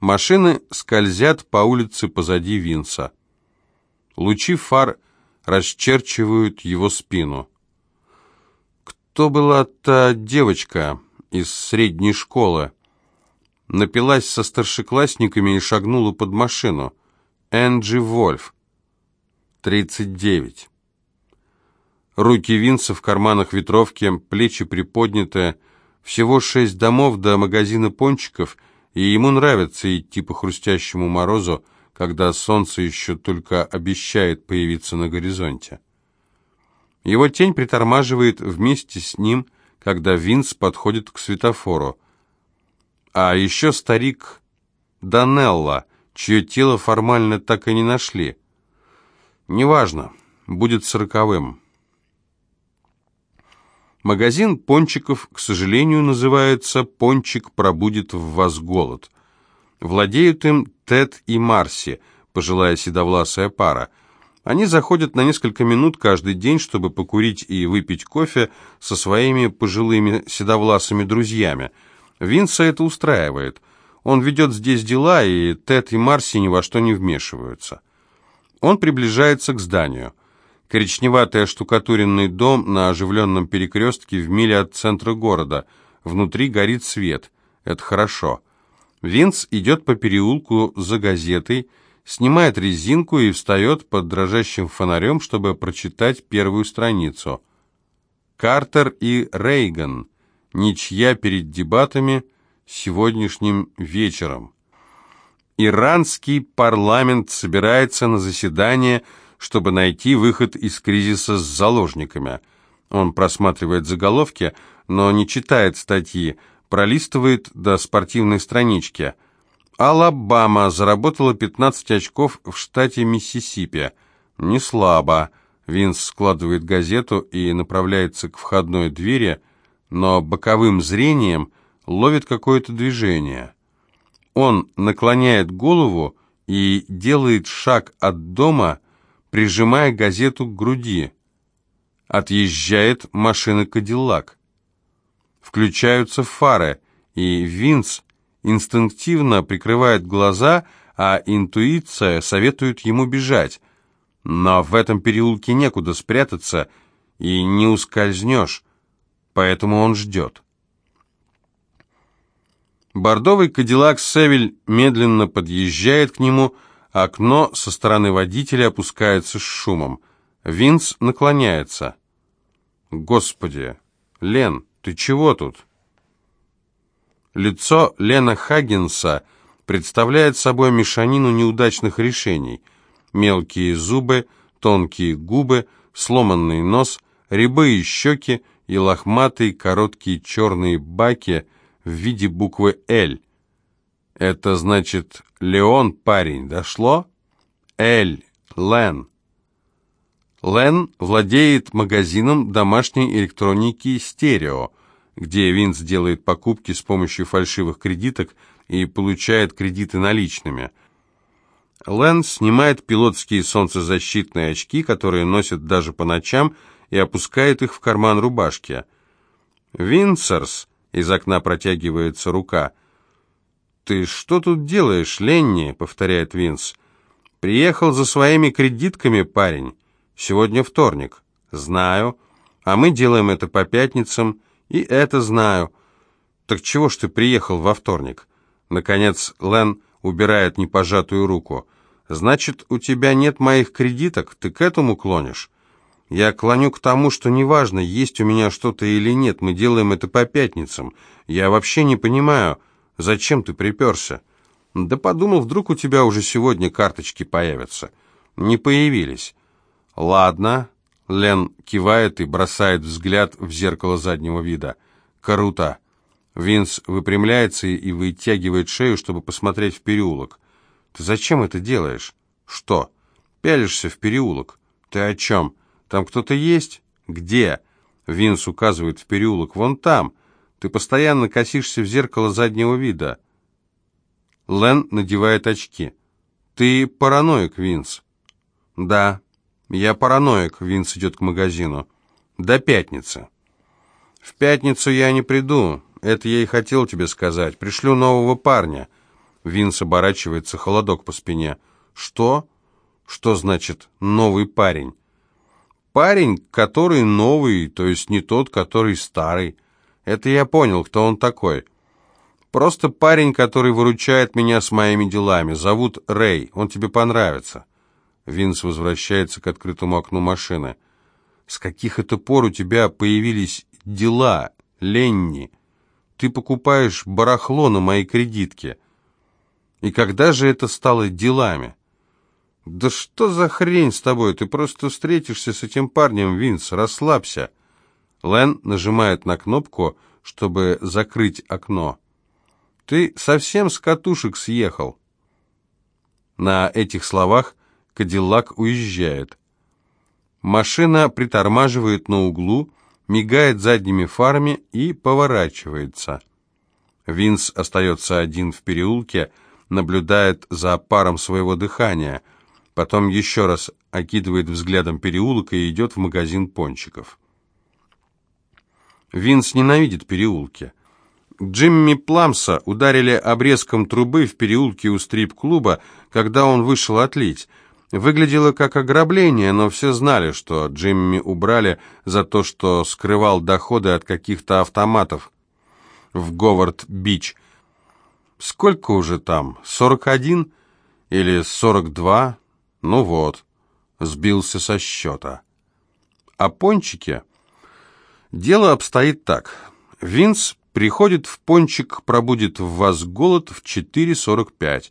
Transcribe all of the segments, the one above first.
Машины скользят по улице позади Винса. Лучи фар расчерчивают его спину. Кто была та девочка из средней школы? Напилась со старшеклассниками и шагнула под машину. Энджи Вольф. 39. Руки Винса в карманах ветровки, плечи приподняты. Всего шесть домов до магазина пончиков, и ему нравится идти по хрустящему морозу, когда солнце еще только обещает появиться на горизонте. Его тень притормаживает вместе с ним, когда Винс подходит к светофору. А еще старик Данелла, чье тело формально так и не нашли. Неважно, будет сороковым. Магазин пончиков, к сожалению, называется «Пончик пробудет в вас голод». Владеют им Тед и Марси, пожилая седовласая пара. Они заходят на несколько минут каждый день, чтобы покурить и выпить кофе со своими пожилыми седовласыми друзьями. Винса это устраивает. Он ведет здесь дела, и Тед и Марси ни во что не вмешиваются. Он приближается к зданию. Коричневатый оштукатуренный дом на оживленном перекрестке в миле от центра города. Внутри горит свет. Это хорошо. Винс идет по переулку за газетой, снимает резинку и встает под дрожащим фонарем, чтобы прочитать первую страницу. Картер и Рейган. Ничья перед дебатами сегодняшним вечером. Иранский парламент собирается на заседание чтобы найти выход из кризиса с заложниками. Он просматривает заголовки, но не читает статьи, пролистывает до спортивной странички. Алабама заработала 15 очков в штате Миссисипи. Не слабо. Винс складывает газету и направляется к входной двери, но боковым зрением ловит какое-то движение. Он наклоняет голову и делает шаг от дома, прижимая газету к груди. Отъезжает машина «Кадиллак». Включаются фары, и Винс инстинктивно прикрывает глаза, а интуиция советует ему бежать. Но в этом переулке некуда спрятаться, и не ускользнешь, поэтому он ждет. Бордовый кадиллак Севиль медленно подъезжает к нему, Окно со стороны водителя опускается с шумом. Винс наклоняется. «Господи! Лен, ты чего тут?» Лицо Лена Хаггинса представляет собой мешанину неудачных решений. Мелкие зубы, тонкие губы, сломанный нос, рябые щеки и лохматые короткие черные баки в виде буквы «Л». Это значит Леон парень, дошло? Эль, Лен. Лен владеет магазином домашней электроники «Стерео», где Винс делает покупки с помощью фальшивых кредиток и получает кредиты наличными. Лен снимает пилотские солнцезащитные очки, которые носит даже по ночам, и опускает их в карман рубашки. «Винсерс!» — из окна протягивается рука — «Ты что тут делаешь, Ленни?» — повторяет Винс. «Приехал за своими кредитками, парень. Сегодня вторник». «Знаю. А мы делаем это по пятницам. И это знаю». «Так чего ж ты приехал во вторник?» Наконец Лен убирает непожатую руку. «Значит, у тебя нет моих кредиток? Ты к этому клонишь?» «Я клоню к тому, что неважно, есть у меня что-то или нет, мы делаем это по пятницам. Я вообще не понимаю...» Зачем ты приперся? Да подумал, вдруг у тебя уже сегодня карточки появятся. Не появились. Ладно. Лен кивает и бросает взгляд в зеркало заднего вида. Круто. Винс выпрямляется и вытягивает шею, чтобы посмотреть в переулок. Ты зачем это делаешь? Что? Пялишься в переулок. Ты о чем? Там кто-то есть? Где? Винс указывает в переулок. Вон там. Ты постоянно косишься в зеркало заднего вида. Лен надевает очки. Ты параноик, Винс. Да, я параноик, Винс идет к магазину. До пятницы. В пятницу я не приду. Это я и хотел тебе сказать. Пришлю нового парня. Винс оборачивается, холодок по спине. «Что? Что значит «новый парень»?» «Парень, который новый, то есть не тот, который старый. Это я понял, кто он такой. Просто парень, который выручает меня с моими делами. Зовут Рэй, он тебе понравится». Винс возвращается к открытому окну машины. «С каких это пор у тебя появились дела, Ленни? Ты покупаешь барахло на моей кредитке. И когда же это стало делами?» «Да что за хрень с тобой? Ты просто встретишься с этим парнем, Винс, расслабься». Лен нажимает на кнопку, чтобы закрыть окно. «Ты совсем с катушек съехал». На этих словах Кадиллак уезжает. Машина притормаживает на углу, мигает задними фарами и поворачивается. Винс остается один в переулке, наблюдает за паром своего дыхания, потом еще раз окидывает взглядом переулок и идет в магазин пончиков. Винс ненавидит переулки. Джимми Пламса ударили обрезком трубы в переулке у стрип-клуба, когда он вышел отлить. Выглядело как ограбление, но все знали, что Джимми убрали за то, что скрывал доходы от каких-то автоматов в Говард-Бич. Сколько уже там? Сорок один или сорок два? Ну вот, сбился со счета. А пончики? Дело обстоит так. Винс приходит в пончик, пробудет в вас голод в 4.45.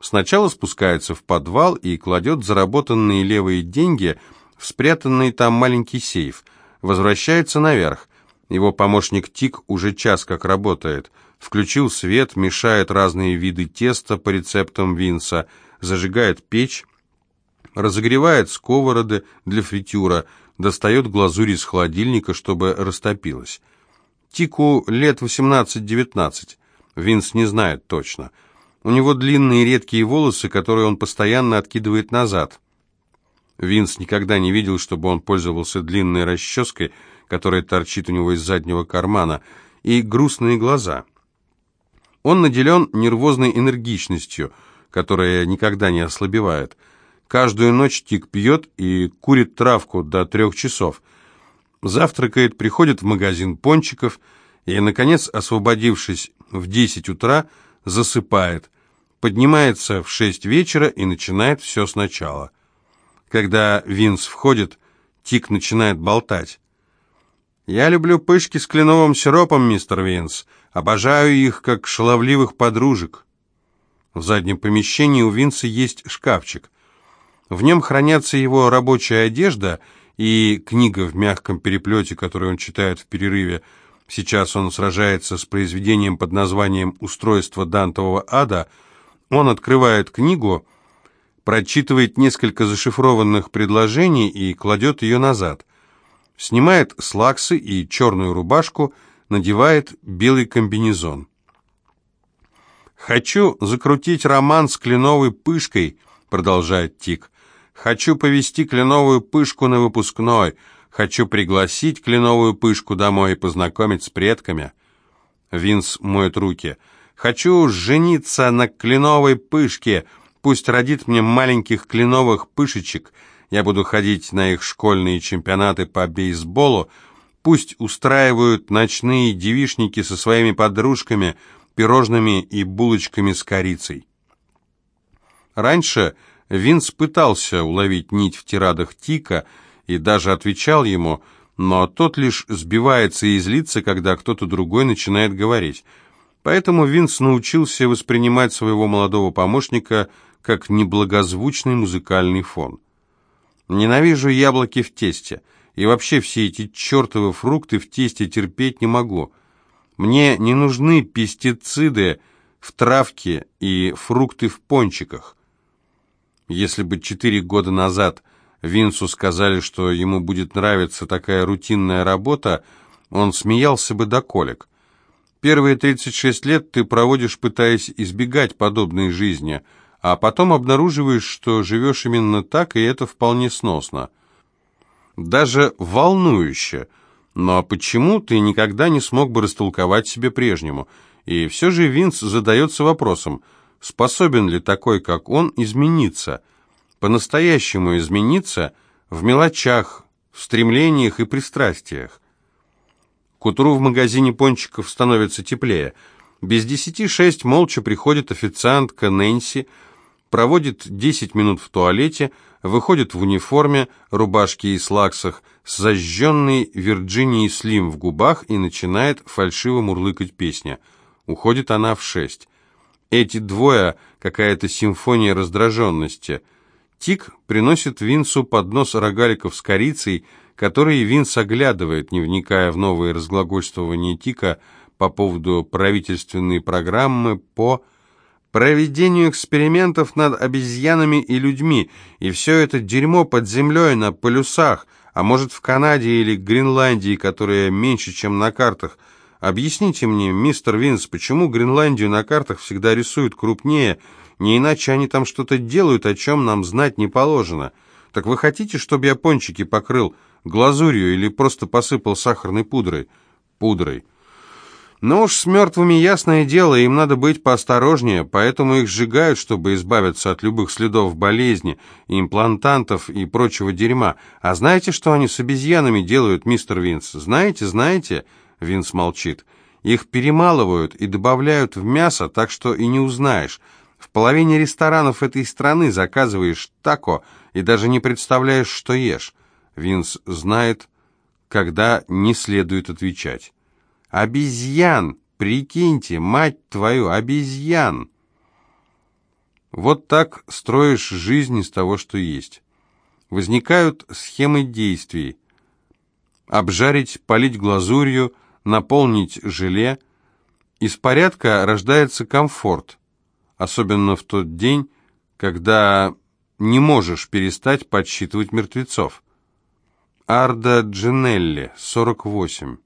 Сначала спускается в подвал и кладет заработанные левые деньги в спрятанный там маленький сейф. Возвращается наверх. Его помощник Тик уже час как работает. Включил свет, мешает разные виды теста по рецептам Винса, зажигает печь, разогревает сковороды для фритюра, достает глазурь из холодильника, чтобы растопилась. Тику лет 18-19. Винс не знает точно. У него длинные редкие волосы, которые он постоянно откидывает назад. Винс никогда не видел, чтобы он пользовался длинной расческой, которая торчит у него из заднего кармана, и грустные глаза. Он наделен нервозной энергичностью, которая никогда не ослабевает. Каждую ночь Тик пьет и курит травку до трех часов. Завтракает, приходит в магазин пончиков и, наконец, освободившись в десять утра, засыпает, поднимается в шесть вечера и начинает все сначала. Когда Винс входит, Тик начинает болтать. «Я люблю пышки с кленовым сиропом, мистер Винс. Обожаю их, как шаловливых подружек». В заднем помещении у Винса есть шкафчик. В нем хранятся его рабочая одежда и книга в мягком переплете, которую он читает в перерыве. Сейчас он сражается с произведением под названием «Устройство Дантового ада». Он открывает книгу, прочитывает несколько зашифрованных предложений и кладет ее назад. Снимает слаксы и черную рубашку, надевает белый комбинезон. «Хочу закрутить роман с кленовой пышкой», — продолжает Тик. Хочу повести кленовую пышку на выпускной. Хочу пригласить кленовую пышку домой и познакомить с предками. Винс моет руки. Хочу жениться на кленовой пышке. Пусть родит мне маленьких кленовых пышечек. Я буду ходить на их школьные чемпионаты по бейсболу. Пусть устраивают ночные девишники со своими подружками, пирожными и булочками с корицей. Раньше Винс пытался уловить нить в тирадах Тика и даже отвечал ему, но тот лишь сбивается и злится, когда кто-то другой начинает говорить. Поэтому Винс научился воспринимать своего молодого помощника как неблагозвучный музыкальный фон. «Ненавижу яблоки в тесте, и вообще все эти чертовы фрукты в тесте терпеть не могу. Мне не нужны пестициды в травке и фрукты в пончиках. Если бы четыре года назад Винсу сказали, что ему будет нравиться такая рутинная работа, он смеялся бы до колик. Первые 36 лет ты проводишь, пытаясь избегать подобной жизни, а потом обнаруживаешь, что живешь именно так, и это вполне сносно. Даже волнующе. Но почему ты никогда не смог бы растолковать себе прежнему? И все же Винс задается вопросом, способен ли такой, как он, измениться, по-настоящему измениться в мелочах, в стремлениях и пристрастиях. К утру в магазине пончиков становится теплее. Без десяти шесть молча приходит официантка Нэнси, проводит десять минут в туалете, выходит в униформе, рубашке и слаксах, с зажженной Вирджинией Слим в губах и начинает фальшиво мурлыкать песня. Уходит она в шесть. Эти двое — какая-то симфония раздраженности. Тик приносит Винсу поднос рогаликов с корицей, которые Винс оглядывает, не вникая в новые разглагольствования Тика по поводу правительственной программы по проведению экспериментов над обезьянами и людьми, и все это дерьмо под землей на полюсах, а может в Канаде или Гренландии, которая меньше, чем на картах – Объясните мне, мистер Винс, почему Гренландию на картах всегда рисуют крупнее, не иначе они там что-то делают, о чем нам знать не положено. Так вы хотите, чтобы я пончики покрыл глазурью или просто посыпал сахарной пудрой? Пудрой. Ну уж с мертвыми ясное дело, им надо быть поосторожнее, поэтому их сжигают, чтобы избавиться от любых следов болезни, имплантантов и прочего дерьма. А знаете, что они с обезьянами делают, мистер Винс? Знаете, знаете? Винс молчит. Их перемалывают и добавляют в мясо, так что и не узнаешь. В половине ресторанов этой страны заказываешь тако и даже не представляешь, что ешь. Винс знает, когда не следует отвечать. «Обезьян! Прикиньте, мать твою, обезьян!» Вот так строишь жизнь из того, что есть. Возникают схемы действий. Обжарить, полить глазурью – наполнить желе. Из порядка рождается комфорт, особенно в тот день, когда не можешь перестать подсчитывать мертвецов. Арда Джинелли, 48.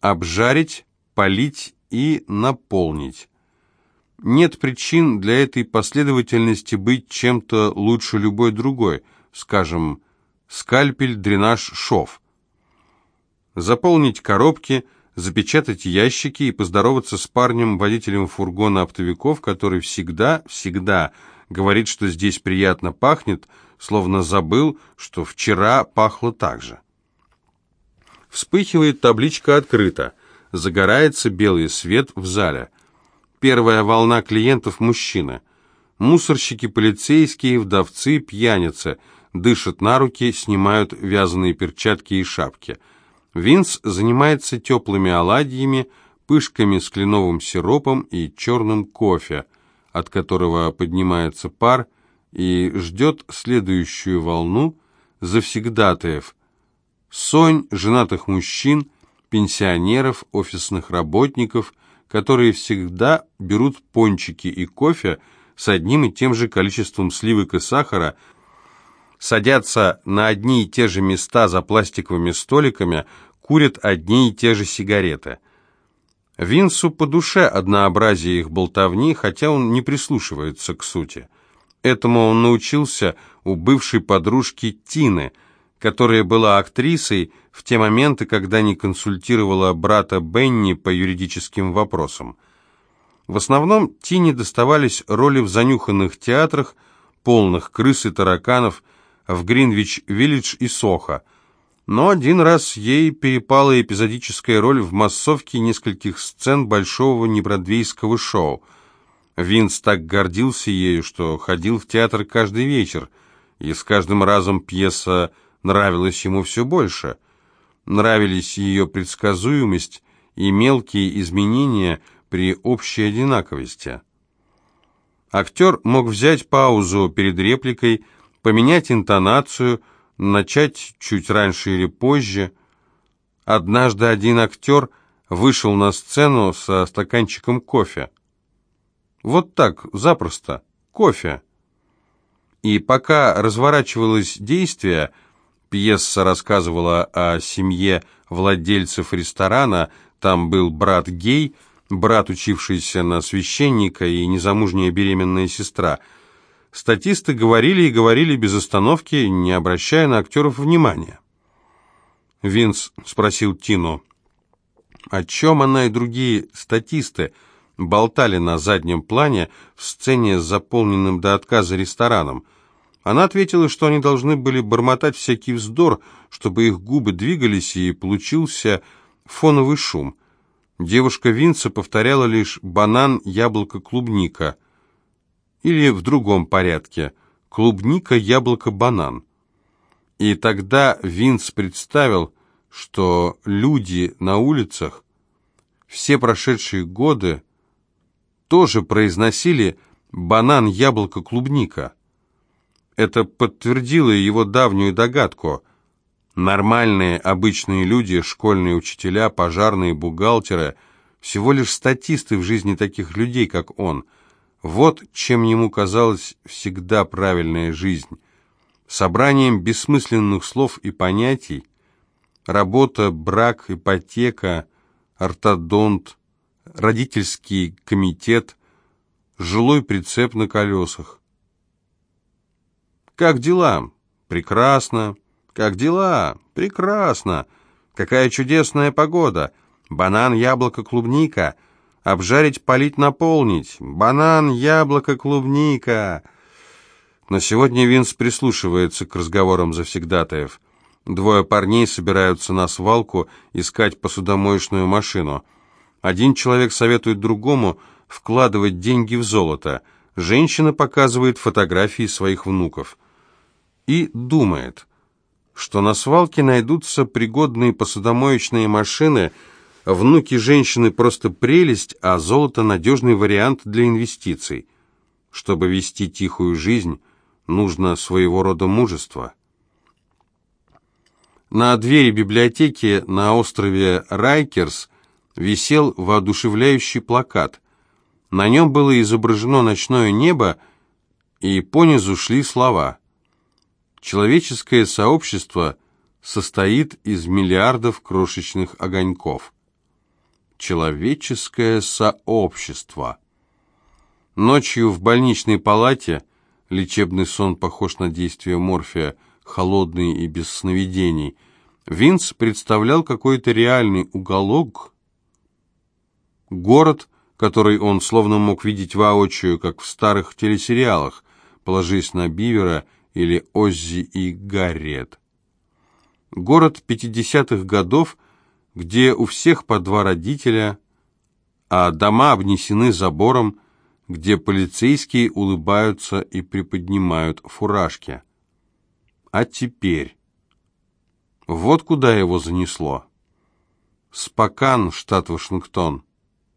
Обжарить, полить и наполнить. Нет причин для этой последовательности быть чем-то лучше любой другой, скажем, скальпель, дренаж, шов заполнить коробки, запечатать ящики и поздороваться с парнем, водителем фургона оптовиков, который всегда, всегда говорит, что здесь приятно пахнет, словно забыл, что вчера пахло так же. Вспыхивает табличка «Открыто». Загорается белый свет в зале. Первая волна клиентов – мужчины. Мусорщики, полицейские, вдовцы, пьяницы. Дышат на руки, снимают вязаные перчатки и шапки – Винс занимается теплыми оладьями, пышками с кленовым сиропом и черным кофе, от которого поднимается пар, и ждет следующую волну завсегдатаев. Сонь женатых мужчин, пенсионеров, офисных работников, которые всегда берут пончики и кофе с одним и тем же количеством сливок и сахара – садятся на одни и те же места за пластиковыми столиками, курят одни и те же сигареты. Винсу по душе однообразие их болтовни, хотя он не прислушивается к сути. Этому он научился у бывшей подружки Тины, которая была актрисой в те моменты, когда не консультировала брата Бенни по юридическим вопросам. В основном Тине доставались роли в занюханных театрах, полных крыс и тараканов, в Гринвич-Виллидж и Сохо. Но один раз ей перепала эпизодическая роль в массовке нескольких сцен большого небродвейского шоу. Винс так гордился ею, что ходил в театр каждый вечер, и с каждым разом пьеса нравилась ему все больше. Нравились ее предсказуемость и мелкие изменения при общей одинаковости. Актер мог взять паузу перед репликой, поменять интонацию, начать чуть раньше или позже. Однажды один актер вышел на сцену со стаканчиком кофе. Вот так, запросто, кофе. И пока разворачивалось действие, пьеса рассказывала о семье владельцев ресторана, там был брат гей, брат, учившийся на священника, и незамужняя беременная сестра – Статисты говорили и говорили без остановки, не обращая на актеров внимания. Винс спросил Тину, о чем она и другие статисты болтали на заднем плане в сцене с заполненным до отказа рестораном. Она ответила, что они должны были бормотать всякий вздор, чтобы их губы двигались и получился фоновый шум. Девушка Винца повторяла лишь «банан, яблоко, клубника» или в другом порядке «клубника, яблоко, банан». И тогда Винц представил, что люди на улицах все прошедшие годы тоже произносили «банан, яблоко, клубника». Это подтвердило его давнюю догадку. Нормальные, обычные люди, школьные учителя, пожарные, бухгалтеры – всего лишь статисты в жизни таких людей, как он. Вот чем ему казалась всегда правильная жизнь. Собранием бессмысленных слов и понятий, работа, брак, ипотека, ортодонт, родительский комитет, жилой прицеп на колесах. «Как дела?» «Прекрасно». «Как дела?» «Прекрасно». «Какая чудесная погода!» «Банан, яблоко, клубника». «Обжарить, полить, наполнить». «Банан, яблоко, клубника». Но сегодня Винс прислушивается к разговорам завсегдатаев. Двое парней собираются на свалку искать посудомоечную машину. Один человек советует другому вкладывать деньги в золото. Женщина показывает фотографии своих внуков и думает, что на свалке найдутся пригодные посудомоечные машины, внуки женщины просто прелесть, а золото надежный вариант для инвестиций. Чтобы вести тихую жизнь, нужно своего рода мужество. На двери библиотеки на острове Райкерс висел воодушевляющий плакат. На нем было изображено ночное небо, и понизу шли слова Человеческое сообщество состоит из миллиардов крошечных огоньков. Человеческое сообщество. Ночью в больничной палате лечебный сон похож на действие морфия, холодный и без сновидений. Винс представлял какой-то реальный уголок, город, который он словно мог видеть воочию, как в старых телесериалах, положись на Бивера или Оззи и Гарриет. Город 50-х годов, где у всех по два родителя, а дома обнесены забором, где полицейские улыбаются и приподнимают фуражки. А теперь... Вот куда его занесло. Спокан, штат Вашингтон.